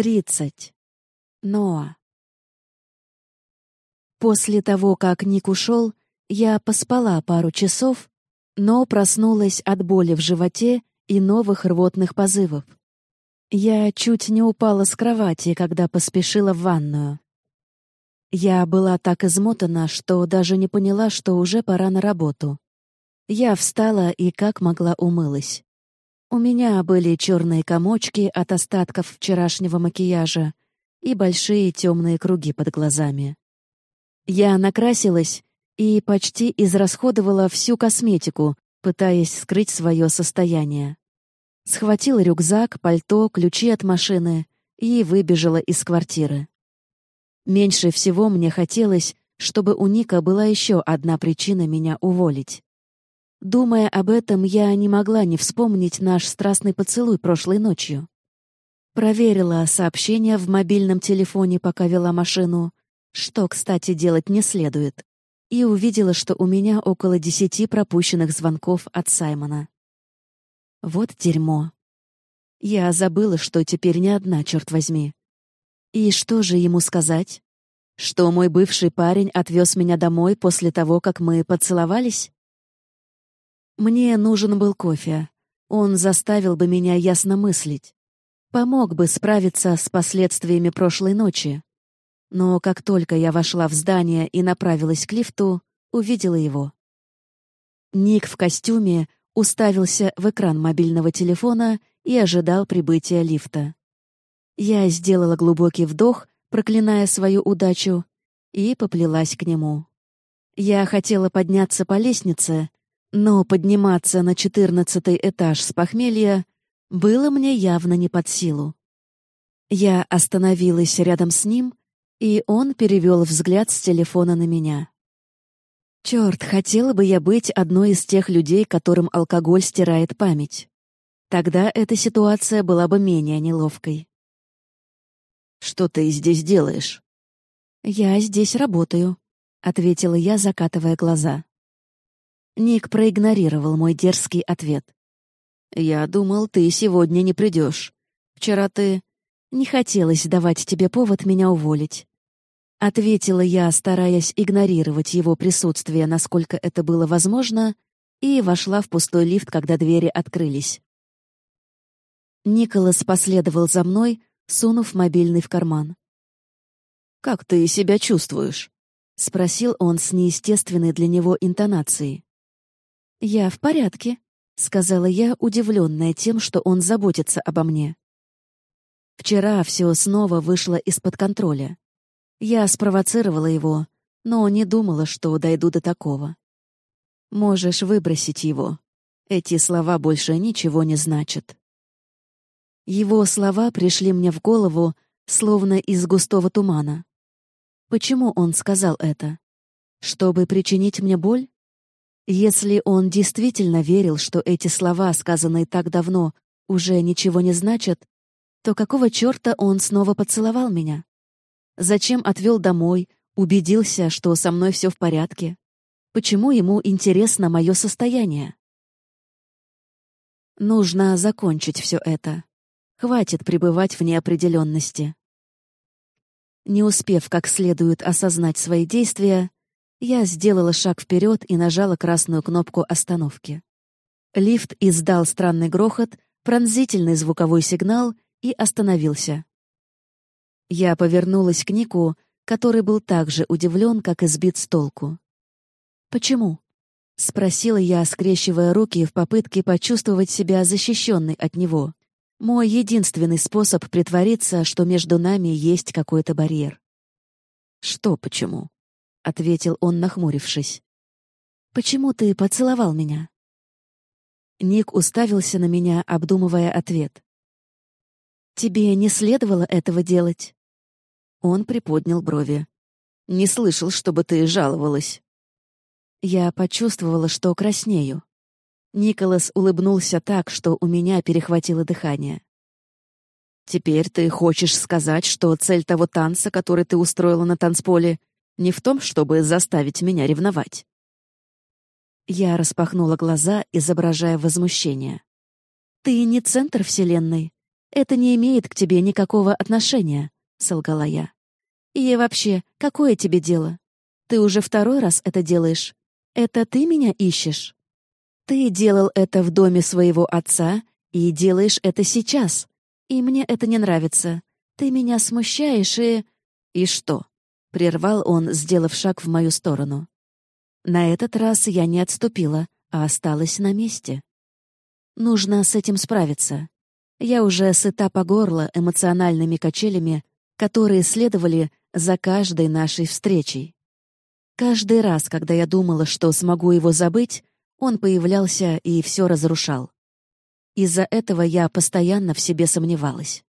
Тридцать. Ноа. После того, как Ник ушел, я поспала пару часов, но проснулась от боли в животе и новых рвотных позывов. Я чуть не упала с кровати, когда поспешила в ванную. Я была так измотана, что даже не поняла, что уже пора на работу. Я встала и как могла умылась. У меня были черные комочки от остатков вчерашнего макияжа и большие темные круги под глазами. Я накрасилась и почти израсходовала всю косметику, пытаясь скрыть свое состояние. Схватила рюкзак, пальто, ключи от машины и выбежала из квартиры. Меньше всего мне хотелось, чтобы у Ника была еще одна причина меня уволить. Думая об этом, я не могла не вспомнить наш страстный поцелуй прошлой ночью. Проверила сообщения в мобильном телефоне, пока вела машину, что, кстати, делать не следует, и увидела, что у меня около десяти пропущенных звонков от Саймона. Вот дерьмо. Я забыла, что теперь не одна, черт возьми. И что же ему сказать? Что мой бывший парень отвез меня домой после того, как мы поцеловались? Мне нужен был кофе. Он заставил бы меня ясно мыслить. Помог бы справиться с последствиями прошлой ночи. Но как только я вошла в здание и направилась к лифту, увидела его. Ник в костюме уставился в экран мобильного телефона и ожидал прибытия лифта. Я сделала глубокий вдох, проклиная свою удачу, и поплелась к нему. Я хотела подняться по лестнице, но подниматься на четырнадцатый этаж с похмелья было мне явно не под силу. Я остановилась рядом с ним, и он перевел взгляд с телефона на меня. Черт, хотела бы я быть одной из тех людей, которым алкоголь стирает память. Тогда эта ситуация была бы менее неловкой. «Что ты здесь делаешь?» «Я здесь работаю», — ответила я, закатывая глаза. Ник проигнорировал мой дерзкий ответ. «Я думал, ты сегодня не придешь. Вчера ты...» «Не хотелось давать тебе повод меня уволить». Ответила я, стараясь игнорировать его присутствие, насколько это было возможно, и вошла в пустой лифт, когда двери открылись. Николас последовал за мной, сунув мобильный в карман. «Как ты себя чувствуешь?» — спросил он с неестественной для него интонацией. «Я в порядке», — сказала я, удивленная тем, что он заботится обо мне. Вчера все снова вышло из-под контроля. Я спровоцировала его, но не думала, что дойду до такого. «Можешь выбросить его. Эти слова больше ничего не значат». Его слова пришли мне в голову, словно из густого тумана. Почему он сказал это? Чтобы причинить мне боль? Если он действительно верил, что эти слова, сказанные так давно, уже ничего не значат, то какого черта он снова поцеловал меня? Зачем отвел домой, убедился, что со мной все в порядке? Почему ему интересно мое состояние? Нужно закончить все это. Хватит пребывать в неопределенности. Не успев как следует осознать свои действия, я сделала шаг вперед и нажала красную кнопку остановки. Лифт издал странный грохот, пронзительный звуковой сигнал и остановился. Я повернулась к Нику, который был так же удивлен, как и сбит с толку. «Почему?» — спросила я, скрещивая руки в попытке почувствовать себя защищенной от него. Мой единственный способ притвориться, что между нами есть какой-то барьер. «Что почему?» — ответил он, нахмурившись. «Почему ты поцеловал меня?» Ник уставился на меня, обдумывая ответ. «Тебе не следовало этого делать?» Он приподнял брови. «Не слышал, чтобы ты жаловалась». Я почувствовала, что краснею. Николас улыбнулся так, что у меня перехватило дыхание. «Теперь ты хочешь сказать, что цель того танца, который ты устроила на танцполе, не в том, чтобы заставить меня ревновать. Я распахнула глаза, изображая возмущение. «Ты не центр Вселенной. Это не имеет к тебе никакого отношения», — солгала я. «И вообще, какое тебе дело? Ты уже второй раз это делаешь. Это ты меня ищешь? Ты делал это в доме своего отца и делаешь это сейчас. И мне это не нравится. Ты меня смущаешь и...» «И что?» — прервал он, сделав шаг в мою сторону. На этот раз я не отступила, а осталась на месте. Нужно с этим справиться. Я уже сыта по горло эмоциональными качелями, которые следовали за каждой нашей встречей. Каждый раз, когда я думала, что смогу его забыть, он появлялся и все разрушал. Из-за этого я постоянно в себе сомневалась.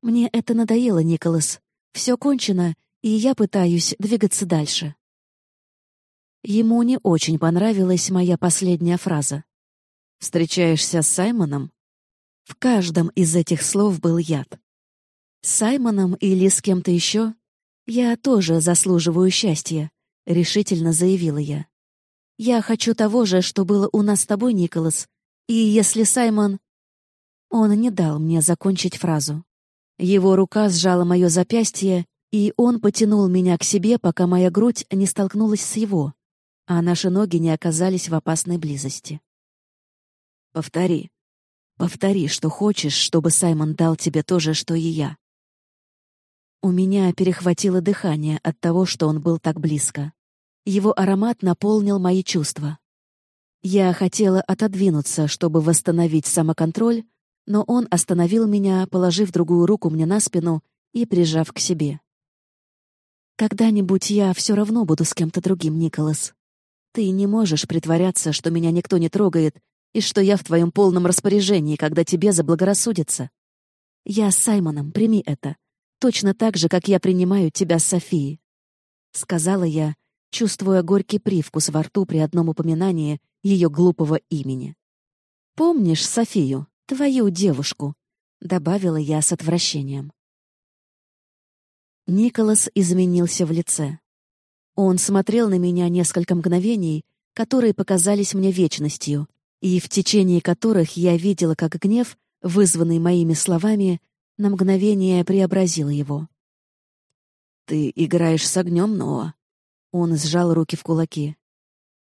Мне это надоело, Николас. Все кончено, и я пытаюсь двигаться дальше. Ему не очень понравилась моя последняя фраза. «Встречаешься с Саймоном?» В каждом из этих слов был яд. С Саймоном или с кем-то еще я тоже заслуживаю счастья, решительно заявила я. Я хочу того же, что было у нас с тобой, Николас. И если Саймон... Он не дал мне закончить фразу. Его рука сжала мое запястье, и он потянул меня к себе, пока моя грудь не столкнулась с его, а наши ноги не оказались в опасной близости. «Повтори», Повтори, что хочешь, чтобы Саймон дал тебе то же, что и я. У меня перехватило дыхание от того, что он был так близко. Его аромат наполнил мои чувства. Я хотела отодвинуться, чтобы восстановить самоконтроль, но он остановил меня, положив другую руку мне на спину и прижав к себе. «Когда-нибудь я все равно буду с кем-то другим, Николас. Ты не можешь притворяться, что меня никто не трогает и что я в твоем полном распоряжении, когда тебе заблагорассудится. Я с Саймоном, прими это. Точно так же, как я принимаю тебя с Софией. Сказала я, чувствуя горький привкус во рту при одном упоминании ее глупого имени. «Помнишь Софию, твою девушку?» — добавила я с отвращением. Николас изменился в лице. Он смотрел на меня несколько мгновений, которые показались мне вечностью, и в течение которых я видела, как гнев, вызванный моими словами, на мгновение преобразил его. «Ты играешь с огнем, Ноа?» Он сжал руки в кулаки.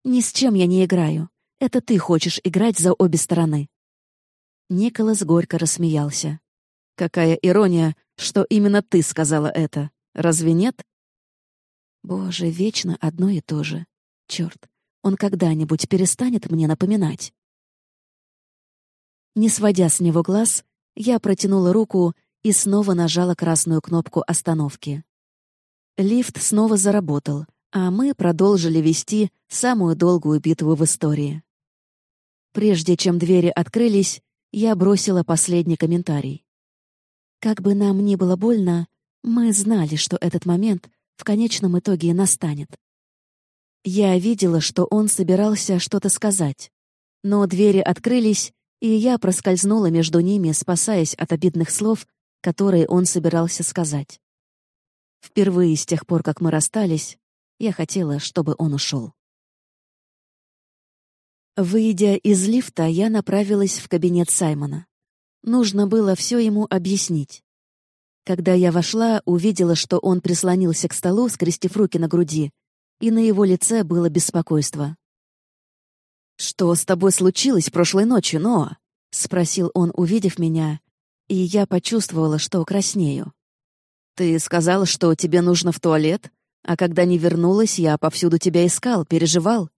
«Ни с чем я не играю. Это ты хочешь играть за обе стороны». Николас горько рассмеялся. «Какая ирония, что именно ты сказала это. Разве нет?» «Боже, вечно одно и то же. Черт, он когда-нибудь перестанет мне напоминать?» Не сводя с него глаз, я протянула руку и снова нажала красную кнопку остановки. Лифт снова заработал, а мы продолжили вести самую долгую битву в истории. Прежде чем двери открылись, я бросила последний комментарий. Как бы нам ни было больно, мы знали, что этот момент в конечном итоге настанет. Я видела, что он собирался что-то сказать, но двери открылись, и я проскользнула между ними, спасаясь от обидных слов, которые он собирался сказать. Впервые с тех пор, как мы расстались, я хотела, чтобы он ушел. Выйдя из лифта, я направилась в кабинет Саймона. Нужно было все ему объяснить. Когда я вошла, увидела, что он прислонился к столу, скрестив руки на груди, и на его лице было беспокойство. «Что с тобой случилось прошлой ночью, Ноа?» — спросил он, увидев меня, и я почувствовала, что краснею. «Ты сказал, что тебе нужно в туалет, а когда не вернулась, я повсюду тебя искал, переживал.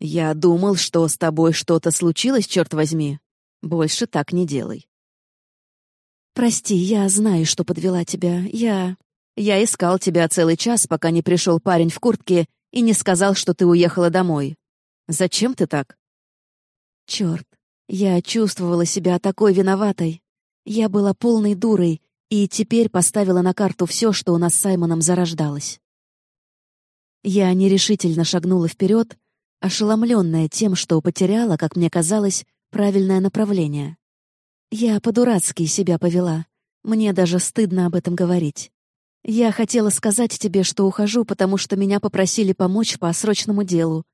Я думал, что с тобой что-то случилось, черт возьми. Больше так не делай». «Прости, я знаю, что подвела тебя. Я...» «Я искал тебя целый час, пока не пришел парень в куртке и не сказал, что ты уехала домой. Зачем ты так?» Черт, я чувствовала себя такой виноватой. Я была полной дурой и теперь поставила на карту все, что у нас с Саймоном зарождалось. Я нерешительно шагнула вперед, ошеломленная тем, что потеряла, как мне казалось, правильное направление. Я по-дурацки себя повела. Мне даже стыдно об этом говорить. Я хотела сказать тебе, что ухожу, потому что меня попросили помочь по срочному делу.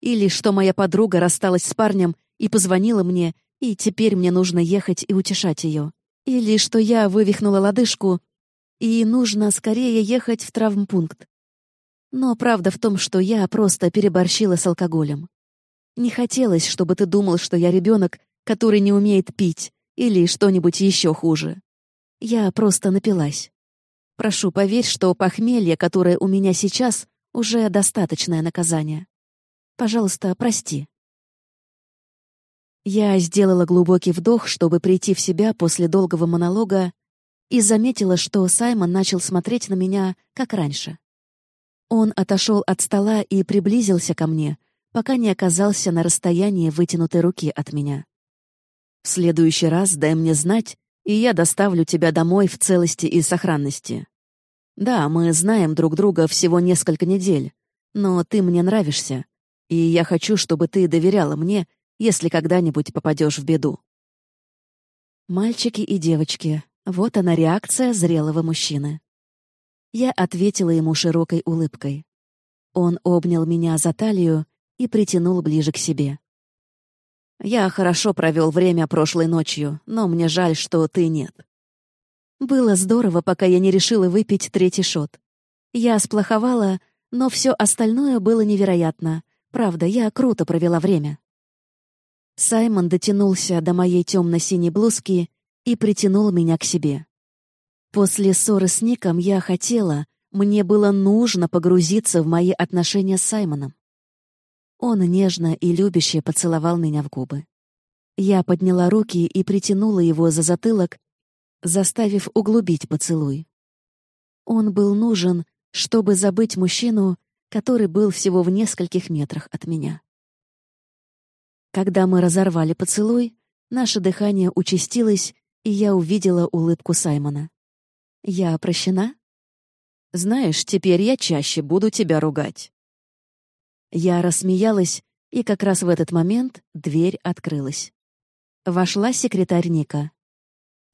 Или что моя подруга рассталась с парнем и позвонила мне И теперь мне нужно ехать и утешать ее. Или что я вывихнула лодыжку, и нужно скорее ехать в травмпункт. Но правда в том, что я просто переборщила с алкоголем. Не хотелось, чтобы ты думал, что я ребенок, который не умеет пить, или что-нибудь еще хуже. Я просто напилась. Прошу, поверь, что похмелье, которое у меня сейчас, уже достаточное наказание. Пожалуйста, прости. Я сделала глубокий вдох, чтобы прийти в себя после долгого монолога, и заметила, что Саймон начал смотреть на меня, как раньше. Он отошел от стола и приблизился ко мне, пока не оказался на расстоянии вытянутой руки от меня. «В следующий раз дай мне знать, и я доставлю тебя домой в целости и сохранности. Да, мы знаем друг друга всего несколько недель, но ты мне нравишься, и я хочу, чтобы ты доверяла мне если когда-нибудь попадешь в беду. Мальчики и девочки, вот она реакция зрелого мужчины. Я ответила ему широкой улыбкой. Он обнял меня за талию и притянул ближе к себе. «Я хорошо провел время прошлой ночью, но мне жаль, что ты нет». Было здорово, пока я не решила выпить третий шот. Я сплоховала, но все остальное было невероятно. Правда, я круто провела время. Саймон дотянулся до моей темно-синей блузки и притянул меня к себе. После ссоры с Ником я хотела, мне было нужно погрузиться в мои отношения с Саймоном. Он нежно и любяще поцеловал меня в губы. Я подняла руки и притянула его за затылок, заставив углубить поцелуй. Он был нужен, чтобы забыть мужчину, который был всего в нескольких метрах от меня. Когда мы разорвали поцелуй, наше дыхание участилось, и я увидела улыбку Саймона. «Я прощена?» «Знаешь, теперь я чаще буду тебя ругать». Я рассмеялась, и как раз в этот момент дверь открылась. Вошла секретарь Ника.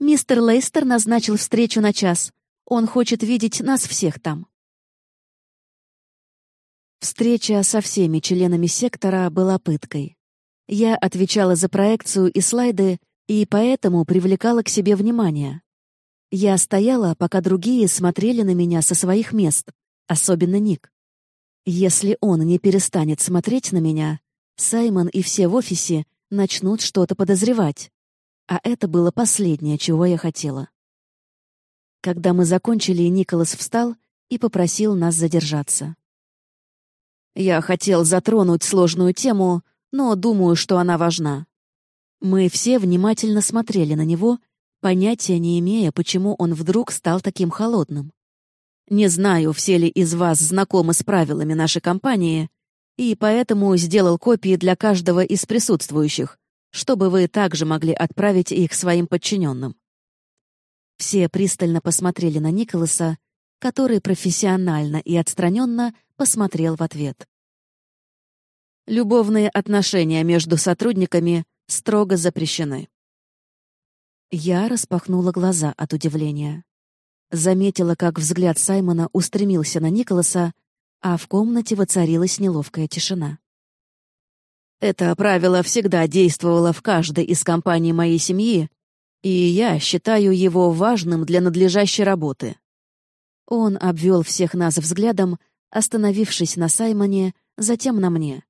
«Мистер Лейстер назначил встречу на час. Он хочет видеть нас всех там». Встреча со всеми членами сектора была пыткой. Я отвечала за проекцию и слайды, и поэтому привлекала к себе внимание. Я стояла, пока другие смотрели на меня со своих мест, особенно Ник. Если он не перестанет смотреть на меня, Саймон и все в офисе начнут что-то подозревать. А это было последнее, чего я хотела. Когда мы закончили, Николас встал и попросил нас задержаться. Я хотел затронуть сложную тему, но думаю, что она важна. Мы все внимательно смотрели на него, понятия не имея, почему он вдруг стал таким холодным. Не знаю, все ли из вас знакомы с правилами нашей компании, и поэтому сделал копии для каждого из присутствующих, чтобы вы также могли отправить их своим подчиненным. Все пристально посмотрели на Николаса, который профессионально и отстраненно посмотрел в ответ. Любовные отношения между сотрудниками строго запрещены. Я распахнула глаза от удивления. Заметила, как взгляд Саймона устремился на Николаса, а в комнате воцарилась неловкая тишина. Это правило всегда действовало в каждой из компаний моей семьи, и я считаю его важным для надлежащей работы. Он обвел всех нас взглядом, остановившись на Саймоне, затем на мне.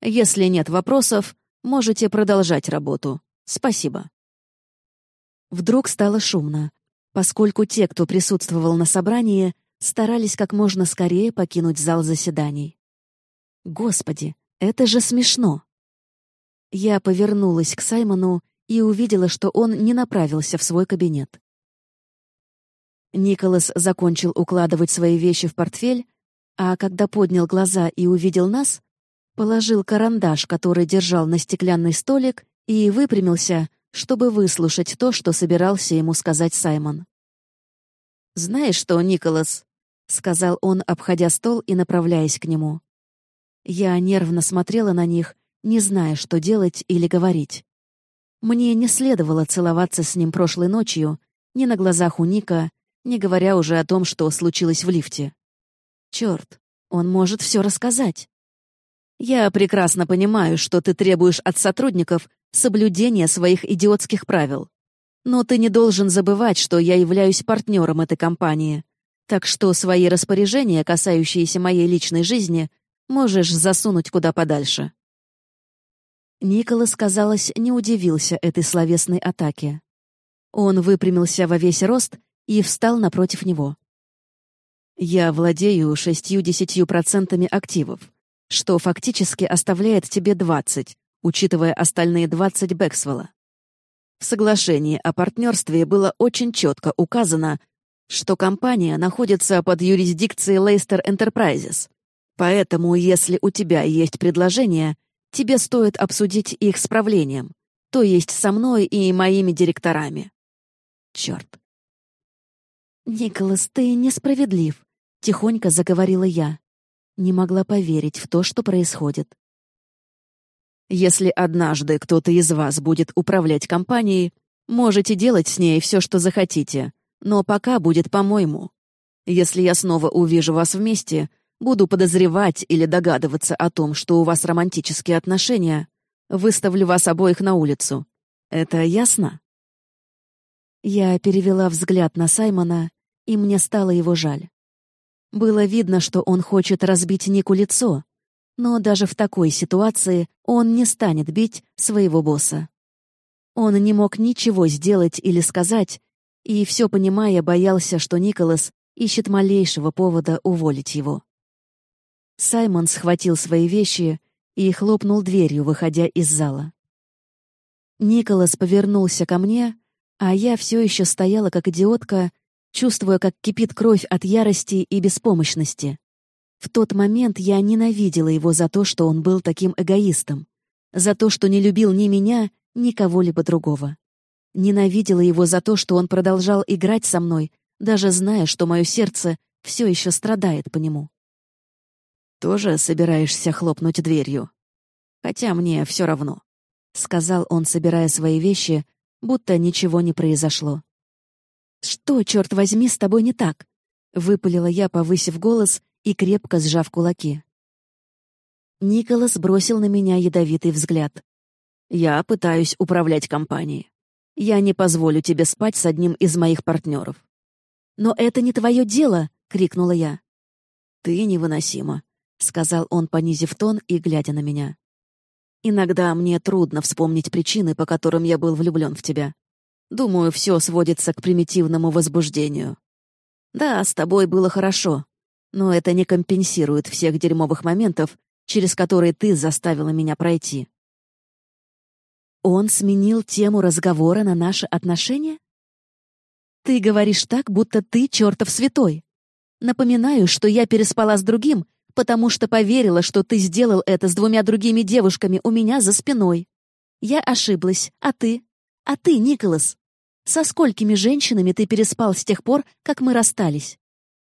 Если нет вопросов, можете продолжать работу. Спасибо. Вдруг стало шумно, поскольку те, кто присутствовал на собрании, старались как можно скорее покинуть зал заседаний. Господи, это же смешно. Я повернулась к Саймону и увидела, что он не направился в свой кабинет. Николас закончил укладывать свои вещи в портфель, а когда поднял глаза и увидел нас, Положил карандаш, который держал на стеклянный столик, и выпрямился, чтобы выслушать то, что собирался ему сказать Саймон. «Знаешь что, Николас?» — сказал он, обходя стол и направляясь к нему. Я нервно смотрела на них, не зная, что делать или говорить. Мне не следовало целоваться с ним прошлой ночью, ни на глазах у Ника, не говоря уже о том, что случилось в лифте. Черт, он может все рассказать. Я прекрасно понимаю, что ты требуешь от сотрудников соблюдение своих идиотских правил. Но ты не должен забывать, что я являюсь партнером этой компании. Так что свои распоряжения, касающиеся моей личной жизни, можешь засунуть куда подальше». Николас, казалось, не удивился этой словесной атаке. Он выпрямился во весь рост и встал напротив него. «Я владею шестью-десятью процентами активов, что фактически оставляет тебе двадцать, учитывая остальные двадцать Бэксвелла. В соглашении о партнерстве было очень четко указано, что компания находится под юрисдикцией Leicester Enterprises. Поэтому, если у тебя есть предложение, тебе стоит обсудить их с правлением, то есть со мной и моими директорами. Черт. «Николас, ты несправедлив», — тихонько заговорила я. Не могла поверить в то, что происходит. Если однажды кто-то из вас будет управлять компанией, можете делать с ней все, что захотите, но пока будет по-моему. Если я снова увижу вас вместе, буду подозревать или догадываться о том, что у вас романтические отношения, выставлю вас обоих на улицу. Это ясно?» Я перевела взгляд на Саймона, и мне стало его жаль. Было видно, что он хочет разбить Нику лицо, но даже в такой ситуации он не станет бить своего босса. Он не мог ничего сделать или сказать, и, все понимая, боялся, что Николас ищет малейшего повода уволить его. Саймон схватил свои вещи и хлопнул дверью, выходя из зала. Николас повернулся ко мне, а я все еще стояла как идиотка, чувствуя, как кипит кровь от ярости и беспомощности. В тот момент я ненавидела его за то, что он был таким эгоистом, за то, что не любил ни меня, ни кого-либо другого. Ненавидела его за то, что он продолжал играть со мной, даже зная, что мое сердце все еще страдает по нему. «Тоже собираешься хлопнуть дверью? Хотя мне все равно», — сказал он, собирая свои вещи, будто ничего не произошло. «Что, черт возьми, с тобой не так?» — выпалила я, повысив голос и крепко сжав кулаки. Николас бросил на меня ядовитый взгляд. «Я пытаюсь управлять компанией. Я не позволю тебе спать с одним из моих партнеров». «Но это не твое дело!» — крикнула я. «Ты невыносима», — сказал он, понизив тон и глядя на меня. «Иногда мне трудно вспомнить причины, по которым я был влюблен в тебя. Думаю, все сводится к примитивному возбуждению. Да, с тобой было хорошо, но это не компенсирует всех дерьмовых моментов, через которые ты заставила меня пройти. Он сменил тему разговора на наши отношения? Ты говоришь так, будто ты чертов святой. Напоминаю, что я переспала с другим, потому что поверила, что ты сделал это с двумя другими девушками у меня за спиной. Я ошиблась, а ты? А ты, Николас? Со сколькими женщинами ты переспал с тех пор, как мы расстались?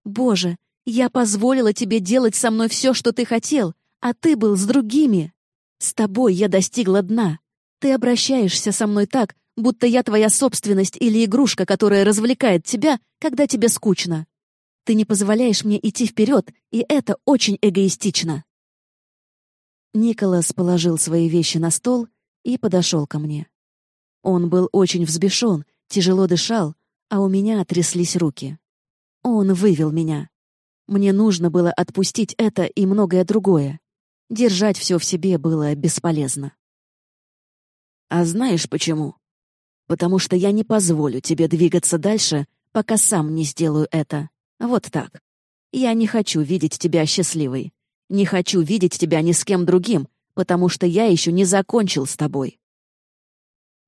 Боже, я позволила тебе делать со мной все, что ты хотел, а ты был с другими. С тобой я достигла дна. Ты обращаешься со мной так, будто я твоя собственность или игрушка, которая развлекает тебя, когда тебе скучно. Ты не позволяешь мне идти вперед, и это очень эгоистично. Николас положил свои вещи на стол и подошел ко мне. Он был очень взбешен, тяжело дышал, а у меня тряслись руки. Он вывел меня. Мне нужно было отпустить это и многое другое. Держать все в себе было бесполезно. А знаешь почему? Потому что я не позволю тебе двигаться дальше, пока сам не сделаю это. Вот так. Я не хочу видеть тебя счастливой. Не хочу видеть тебя ни с кем другим, потому что я еще не закончил с тобой.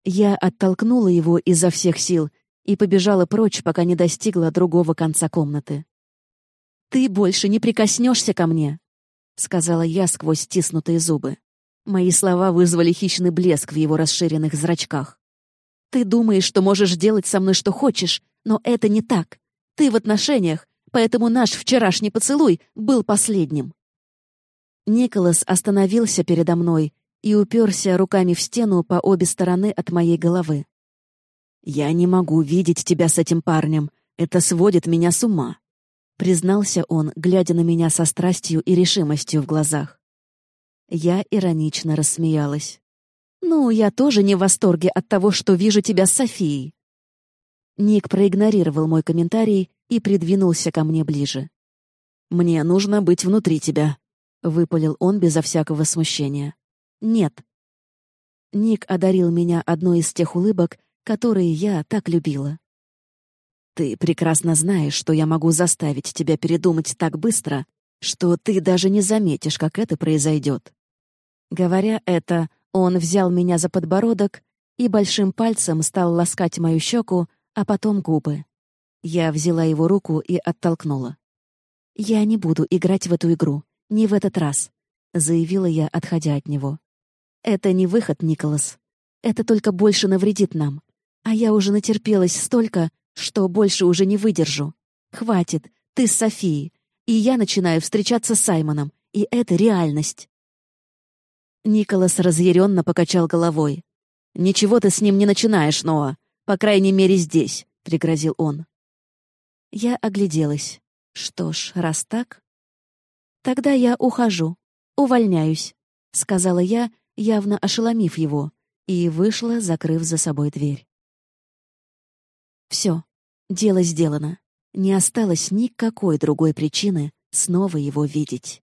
Я оттолкнула его изо всех сил и побежала прочь, пока не достигла другого конца комнаты. «Ты больше не прикоснешься ко мне», — сказала я сквозь стиснутые зубы. Мои слова вызвали хищный блеск в его расширенных зрачках. «Ты думаешь, что можешь делать со мной что хочешь, но это не так. Ты в отношениях, поэтому наш вчерашний поцелуй был последним». Николас остановился передо мной и уперся руками в стену по обе стороны от моей головы. «Я не могу видеть тебя с этим парнем. Это сводит меня с ума», — признался он, глядя на меня со страстью и решимостью в глазах. Я иронично рассмеялась. «Ну, я тоже не в восторге от того, что вижу тебя с Софией». Ник проигнорировал мой комментарий и придвинулся ко мне ближе. «Мне нужно быть внутри тебя», — выпалил он безо всякого смущения. «Нет». Ник одарил меня одной из тех улыбок, которые я так любила. «Ты прекрасно знаешь, что я могу заставить тебя передумать так быстро, что ты даже не заметишь, как это произойдет». Говоря это, он взял меня за подбородок и большим пальцем стал ласкать мою щеку, а потом губы. Я взяла его руку и оттолкнула. «Я не буду играть в эту игру. Не в этот раз», — заявила я, отходя от него. «Это не выход, Николас. Это только больше навредит нам. А я уже натерпелась столько, что больше уже не выдержу. Хватит, ты с Софией. И я начинаю встречаться с Саймоном, и это реальность». Николас разъяренно покачал головой. «Ничего ты с ним не начинаешь, Ноа. По крайней мере, здесь», — пригрозил он. Я огляделась. Что ж, раз так... «Тогда я ухожу. Увольняюсь», — сказала я, явно ошеломив его, и вышла, закрыв за собой дверь. Все, дело сделано. Не осталось никакой другой причины снова его видеть.